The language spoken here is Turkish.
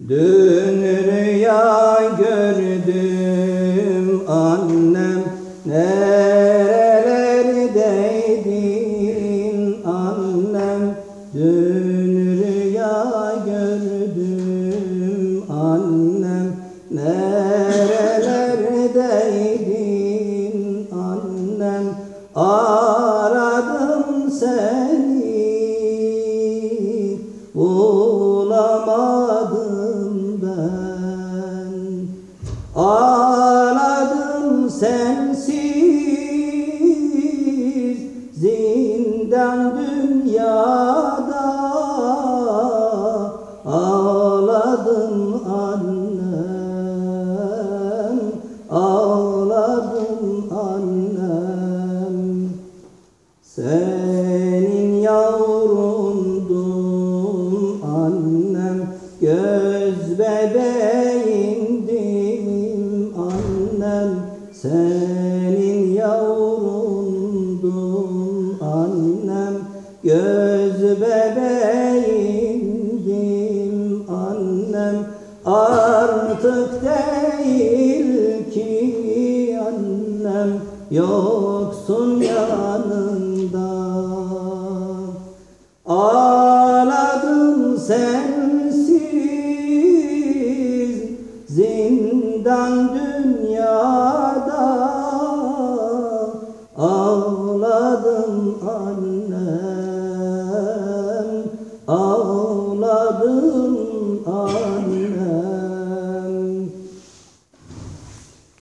Dün rüya gördüm annem Nerelerdeydin annem? Dün rüya gördüm annem Nerelerdeydin annem? Aradım seni bulamadım ben. Ağladım sensiz. Zindan dünyada. Ağladım annem, ağladım annem. Senin yavrundum bebeğindim annem Senin yavrundum annem Göz bebeğindim annem Artık değil ki. Annem Yoksun yanında. Ağladım sensiz Zindan dünyada ağladım annem ağladım.